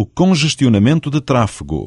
o congestionamento de tráfego.